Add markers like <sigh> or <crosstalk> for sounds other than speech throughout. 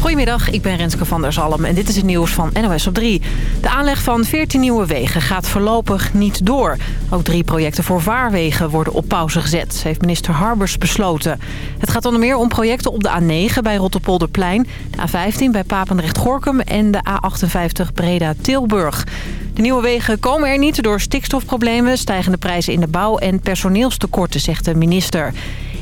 Goedemiddag, ik ben Renske van der Zalm en dit is het nieuws van NOS op 3. De aanleg van 14 nieuwe wegen gaat voorlopig niet door. Ook drie projecten voor vaarwegen worden op pauze gezet, heeft minister Harbers besloten. Het gaat onder meer om projecten op de A9 bij Rotterpolderplein... de A15 bij Papendrecht-Gorkum en de A58 Breda-Tilburg. De nieuwe wegen komen er niet door stikstofproblemen, stijgende prijzen in de bouw en personeelstekorten, zegt de minister.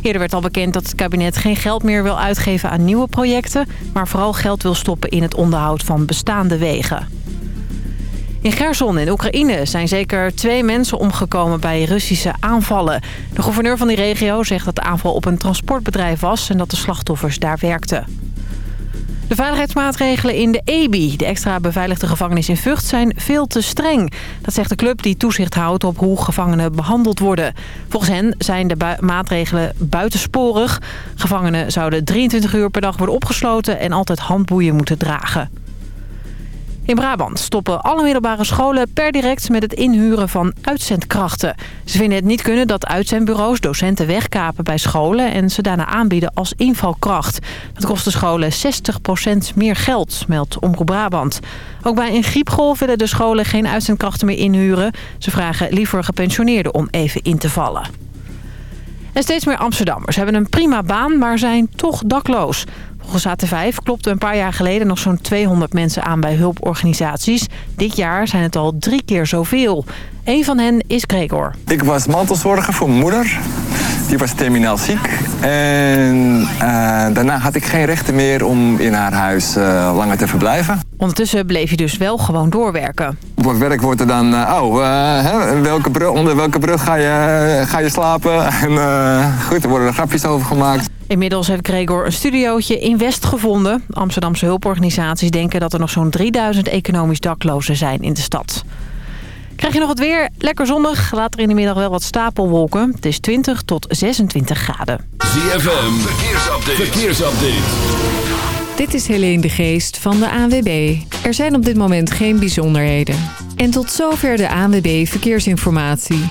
Eerder werd al bekend dat het kabinet geen geld meer wil uitgeven aan nieuwe projecten... maar vooral geld wil stoppen in het onderhoud van bestaande wegen. In Gerson in Oekraïne zijn zeker twee mensen omgekomen bij Russische aanvallen. De gouverneur van die regio zegt dat de aanval op een transportbedrijf was... en dat de slachtoffers daar werkten. De veiligheidsmaatregelen in de EBI, de extra beveiligde gevangenis in Vught, zijn veel te streng. Dat zegt de club die toezicht houdt op hoe gevangenen behandeld worden. Volgens hen zijn de maatregelen buitensporig. Gevangenen zouden 23 uur per dag worden opgesloten en altijd handboeien moeten dragen. In Brabant stoppen alle middelbare scholen per direct met het inhuren van uitzendkrachten. Ze vinden het niet kunnen dat uitzendbureaus docenten wegkapen bij scholen... en ze daarna aanbieden als invalkracht. Dat kost de scholen 60% meer geld, meldt Omroep Brabant. Ook bij een griepgolf willen de scholen geen uitzendkrachten meer inhuren. Ze vragen liever gepensioneerden om even in te vallen. En steeds meer Amsterdammers hebben een prima baan, maar zijn toch dakloos. Volgens AT5 klopte een paar jaar geleden nog zo'n 200 mensen aan bij hulporganisaties. Dit jaar zijn het al drie keer zoveel. Een van hen is Gregor. Ik was mantelzorger voor mijn moeder. Die was terminaal ziek. En uh, daarna had ik geen rechten meer om in haar huis uh, langer te verblijven. Ondertussen bleef je dus wel gewoon doorwerken. Op het werk wordt er dan, uh, oh, hè, welke brug, onder welke brug ga je, ga je slapen? <laughs> En goed, er worden er grapjes over gemaakt. Inmiddels heeft Gregor een studiootje in West gevonden. Amsterdamse hulporganisaties denken dat er nog zo'n 3000 economisch daklozen zijn in de stad. Krijg je nog het weer? Lekker zonnig. Later in de middag wel wat stapelwolken. Het is 20 tot 26 graden. ZFM, verkeersupdate. verkeersupdate. Dit is Helene de Geest van de ANWB. Er zijn op dit moment geen bijzonderheden. En tot zover de ANWB Verkeersinformatie.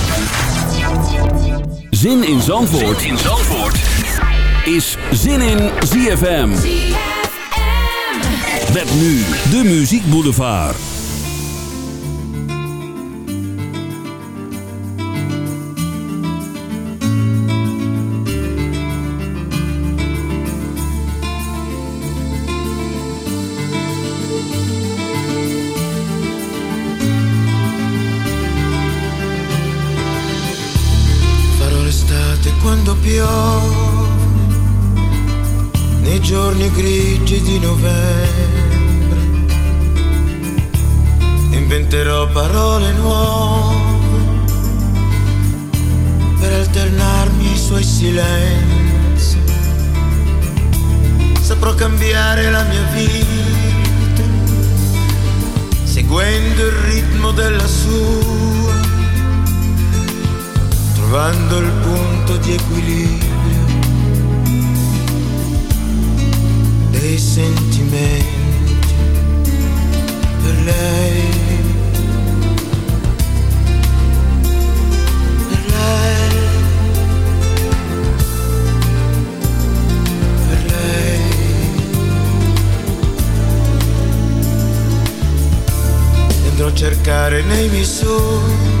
Zin in Zandvoort, zin in Zandvoort. is Zin in ZFM. ZFM. Met nu de Muziek Boulevard. Piove nei giorni grigi di novembre inventerò parole nuove per alternarmi ai suoi silenzi. Saprò cambiare la mia vita seguendo il ritmo della sua trovando il punto di equilibrio dei sentimenti per lei. Per lei. Per. Andrò a cercare nei miei sogni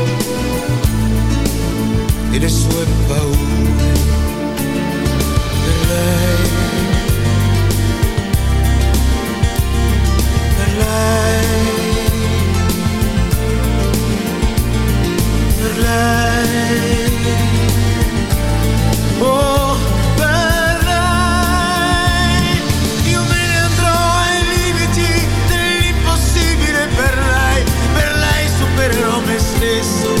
e le sue paure. Per lei, per lei, per lei. Oh, per lei. Io me ne andrò ai limiti dell'impossibile per lei, per lei supererò me stesso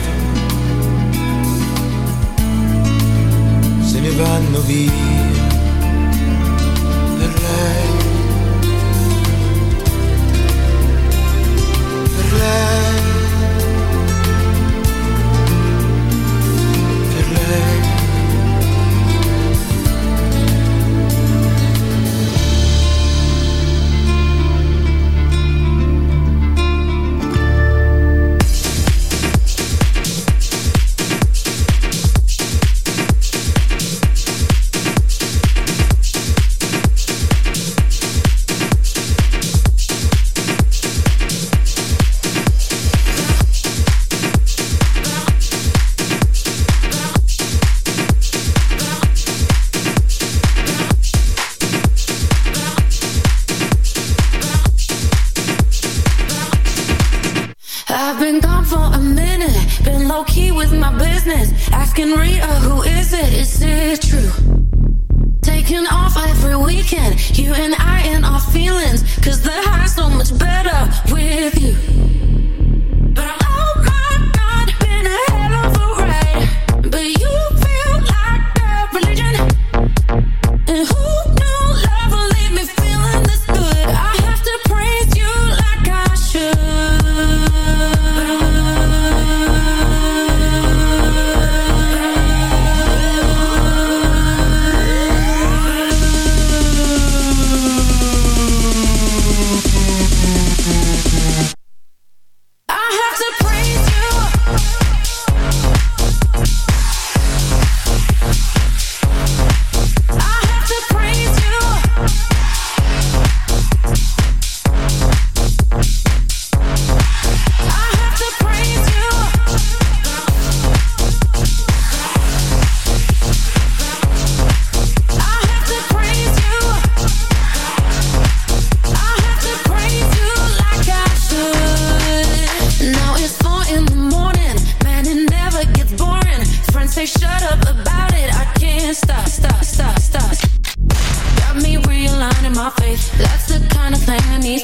vanno via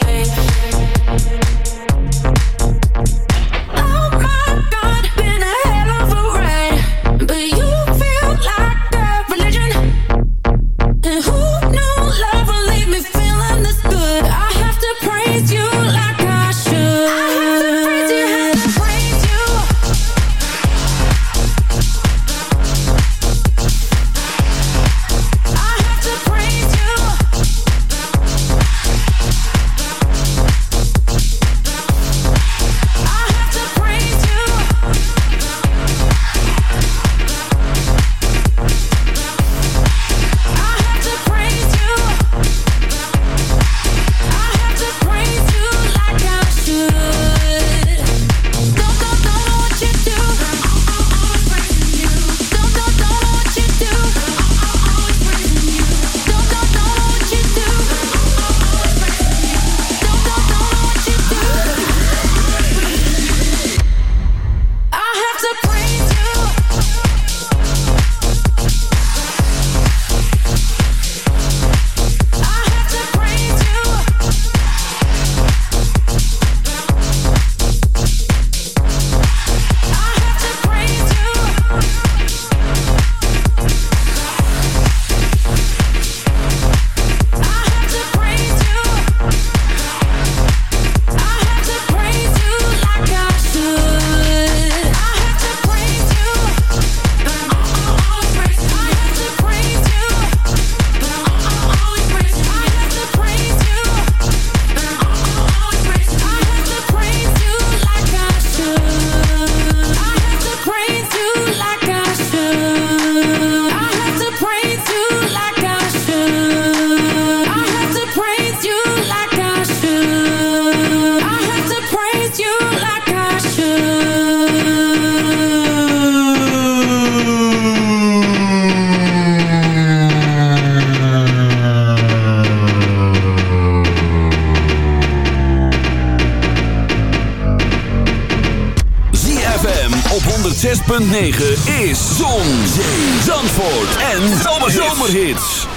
baby. 106.9 is Zon, Zandvoort en Zomerhits. That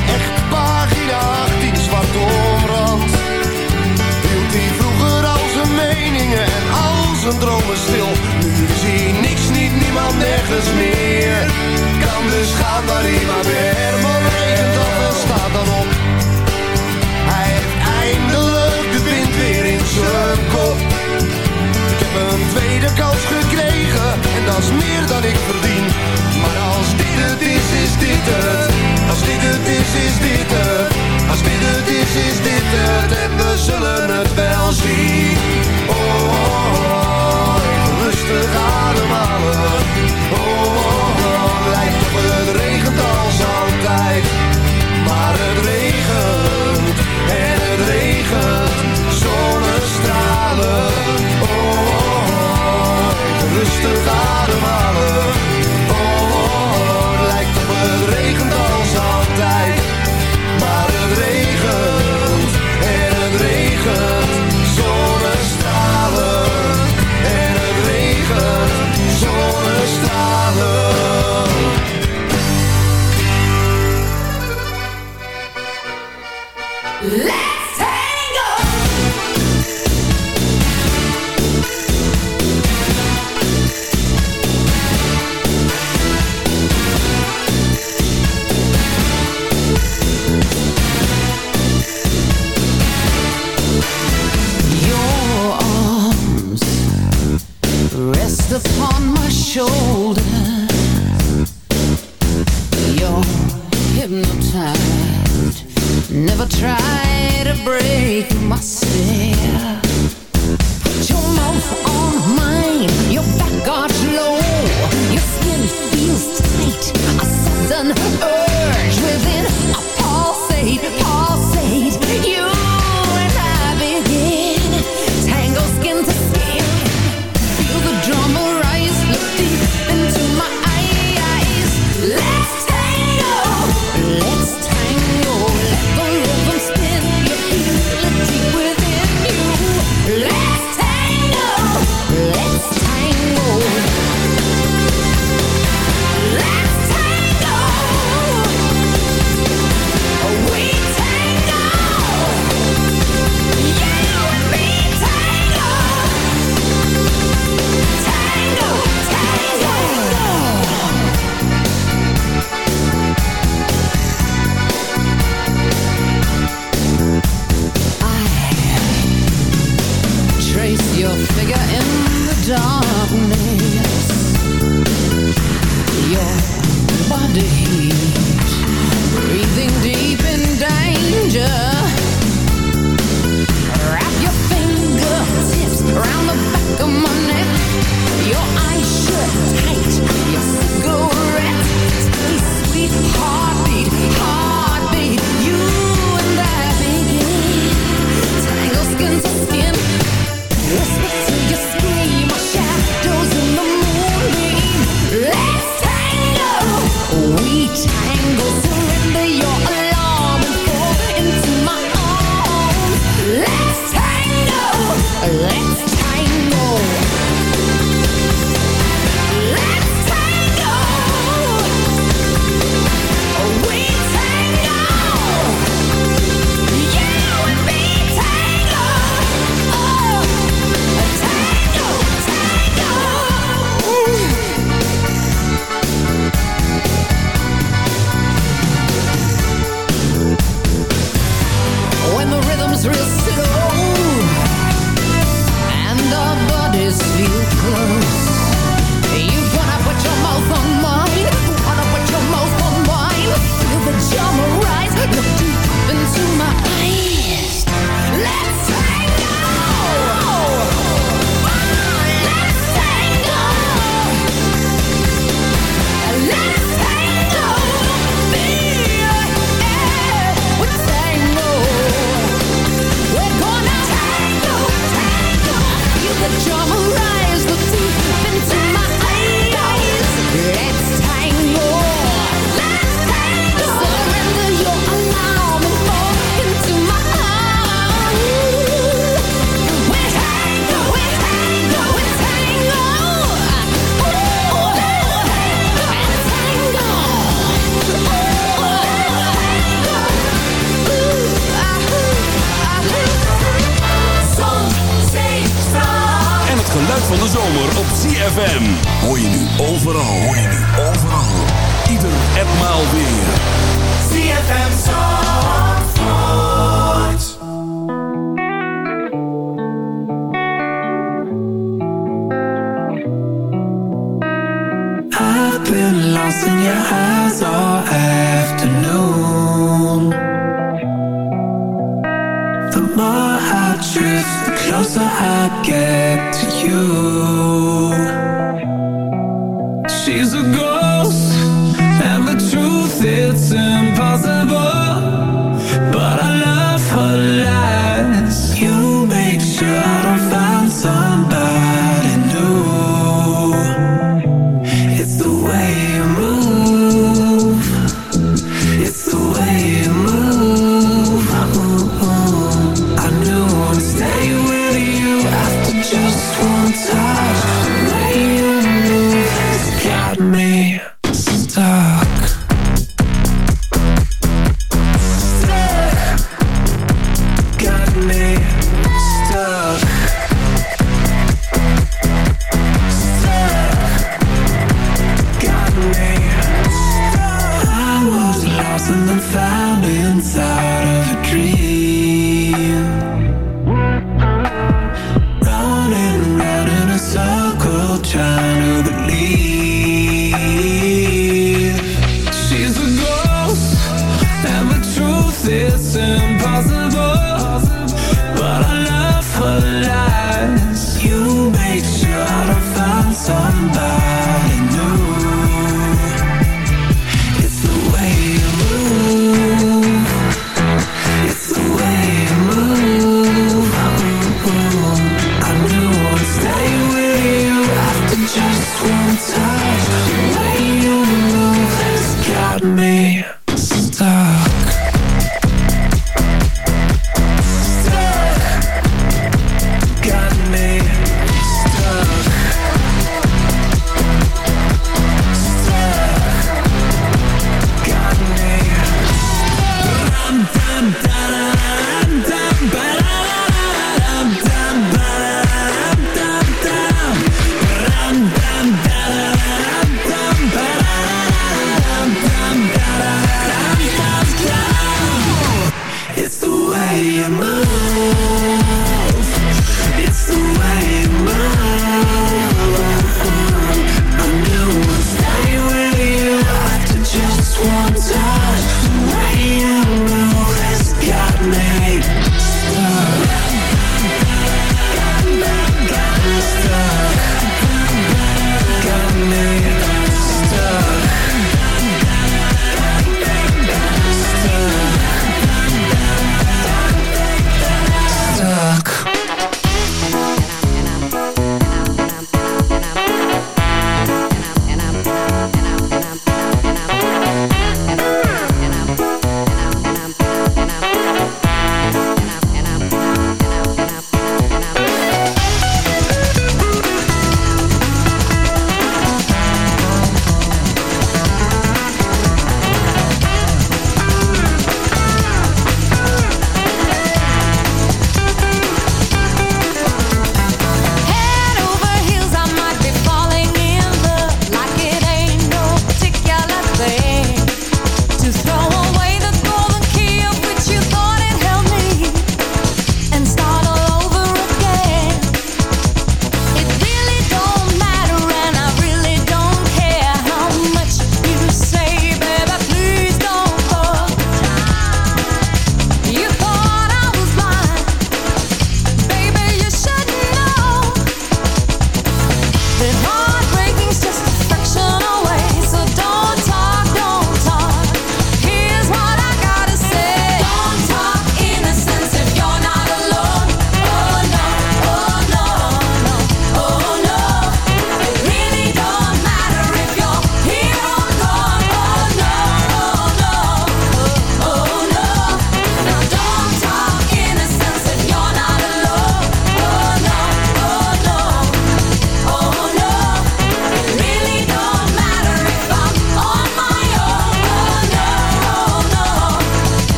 zijn dromen stil. Nu zie niks, niet niemand, nergens meer. Kan dus gaan waar hij maar weer.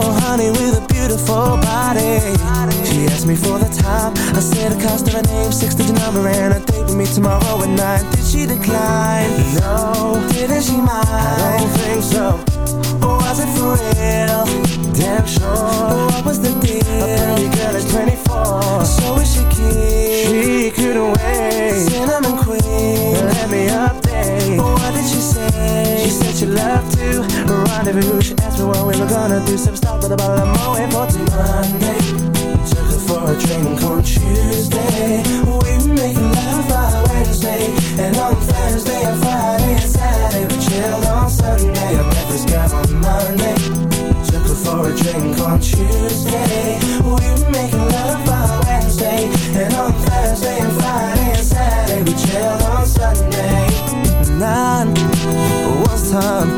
a honey with a beautiful body She asked me for the time I said the cost of her name, six-digit number And a date with me tomorrow at nine Did she decline? No Didn't she mind? I don't think so Or was it for real? Damn sure. What was the deal? A pretty girl is 24. So is she cute? She couldn't wait. Cinnamon queen. Let me update. What did she say? She said she loved to rendezvous. Me what we were gonna do. Some stop with a bottle of Moet for till Monday. Took her for a drink on Tuesday. We make love by Wednesday. And on Thursday and Friday and Saturday we chilled on Sunday. I met this girl on Monday. Took her for a drink on Tuesday. We were making love by Wednesday. And on Thursday and Friday and Saturday we chilled on Sunday. Nine was time,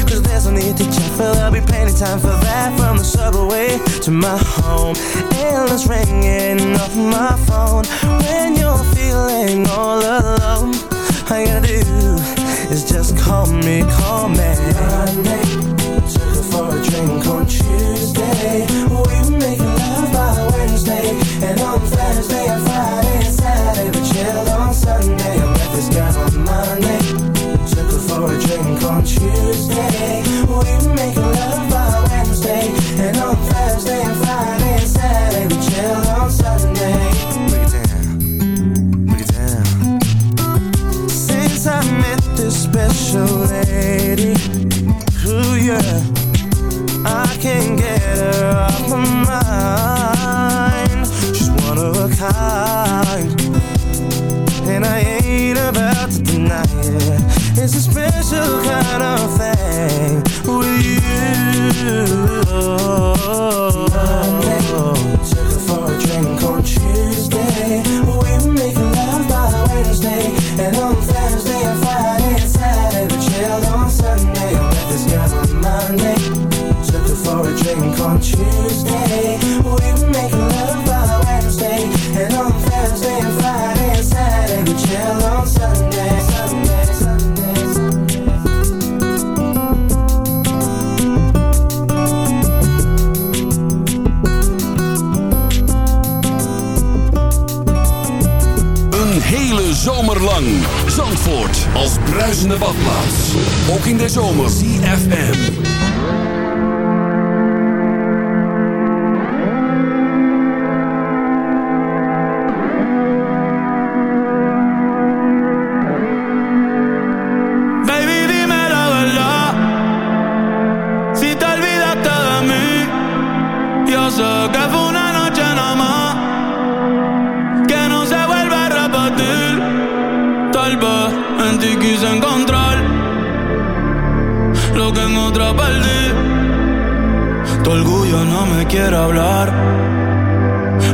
eyes on the check, but I'll be plenty time for that. From the subway to my home Endless ringing off my phone. When you're feeling all alone All you gotta do is just call me, call me. Monday, took her for a drink on Tuesday. We were making love by Wednesday And on Thursday I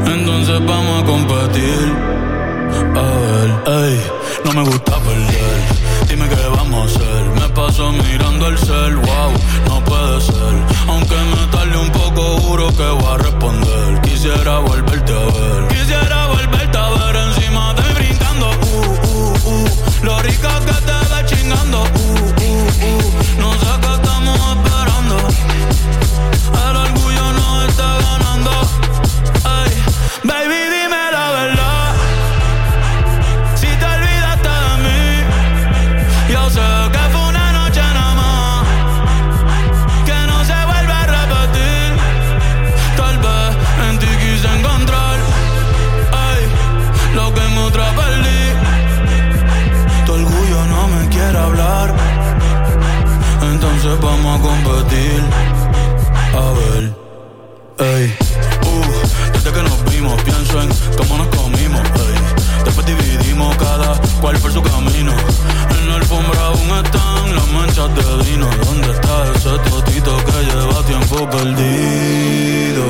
Entonces vamos a competir. A ver, ey, no me gusta perder. Dime qué vamos a hacer. Me paso mirando el cel, wow, no puede ser. Aunque me tarde un poco, juro que voy a responder. Quisiera volverte a ver. Quisiera volverte a ver encima de mí brincando. Uh, uh, uh. Lo rica que te da chingando. Uh, entonces vamos a competir. A ver, ey. Uh, desde que nos vimos, pienso en cómo nos comimos, ey. Después dividimos cada cual por su camino. En la alfombra aún están las manchas de vino. ¿Dónde está ese totito que lleva tiempo perdido?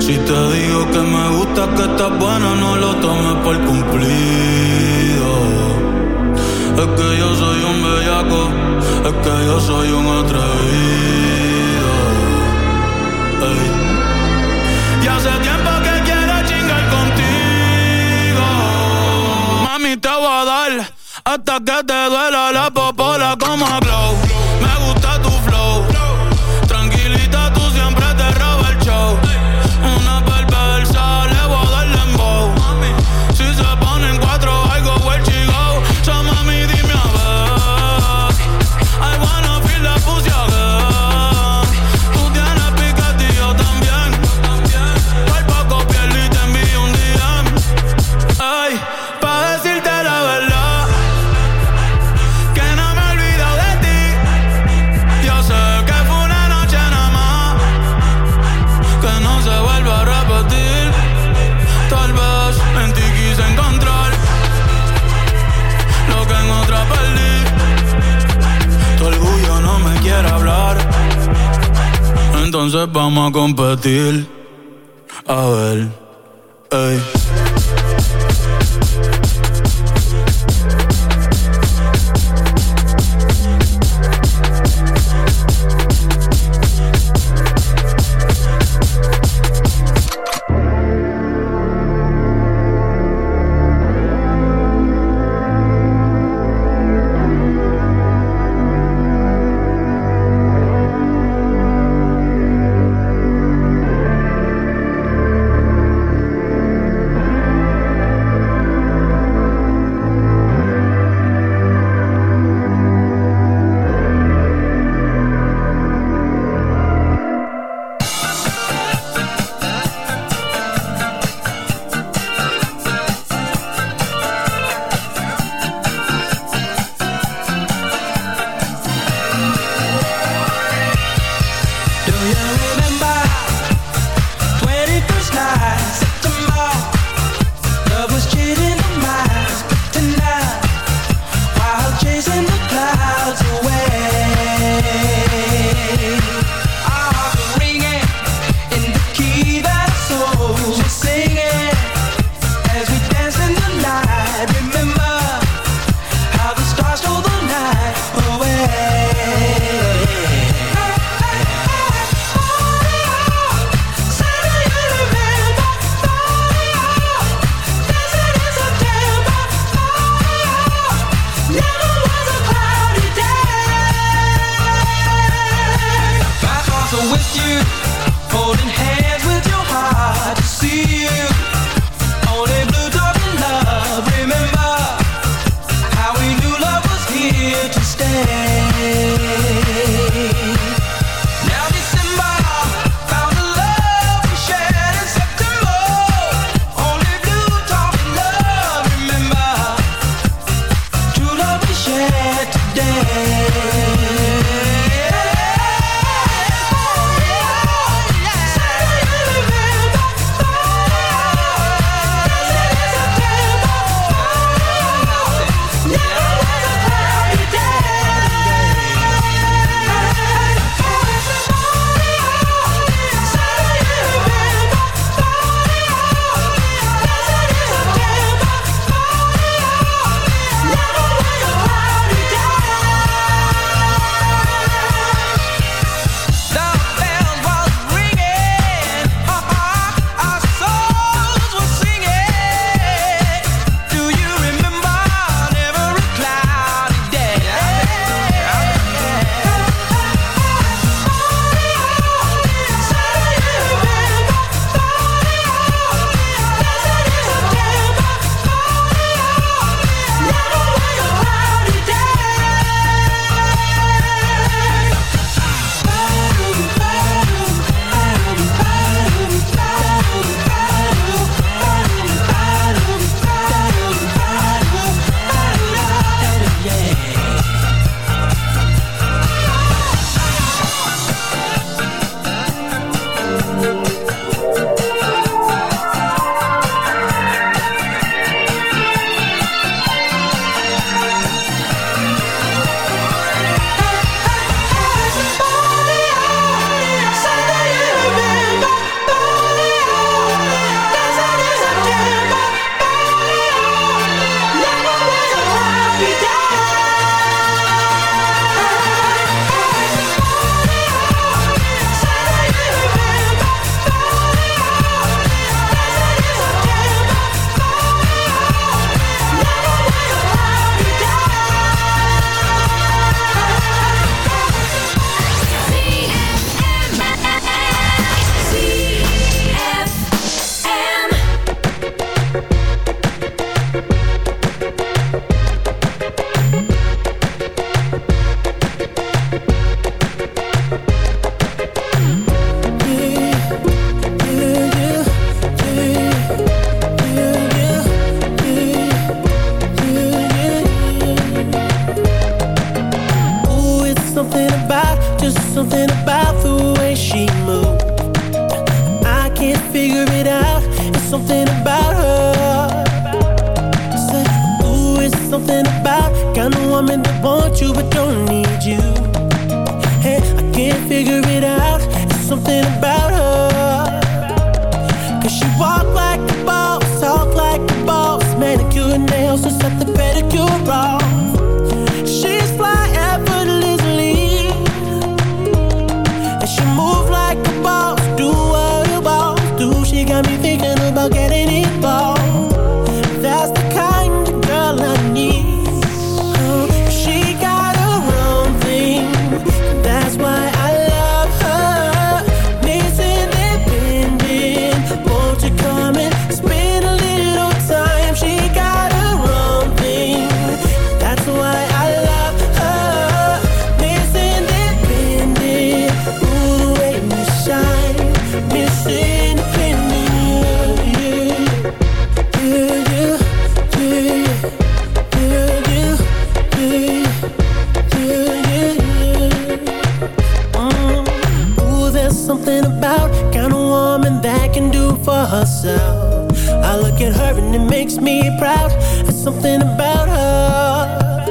Si te digo que me gusta, que estás buena, no lo tomes por cumplido. Es que yo soy un bellaco, es que yo soy un atrevido. Ey. Y hace tiempo que quiero chingar contigo. Mami, te voy a dar hasta que te duela la popola como a glow. till about and it makes me proud. There's something about her,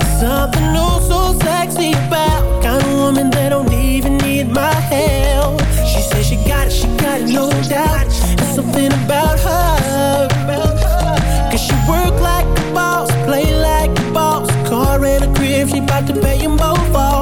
There's something oh so sexy about kind of woman that don't even need my help. She says she got it, she got it, no doubt. There's something about her. 'Cause she work like a boss, play like a boss, car and a crib, she 'bout to pay 'em both off.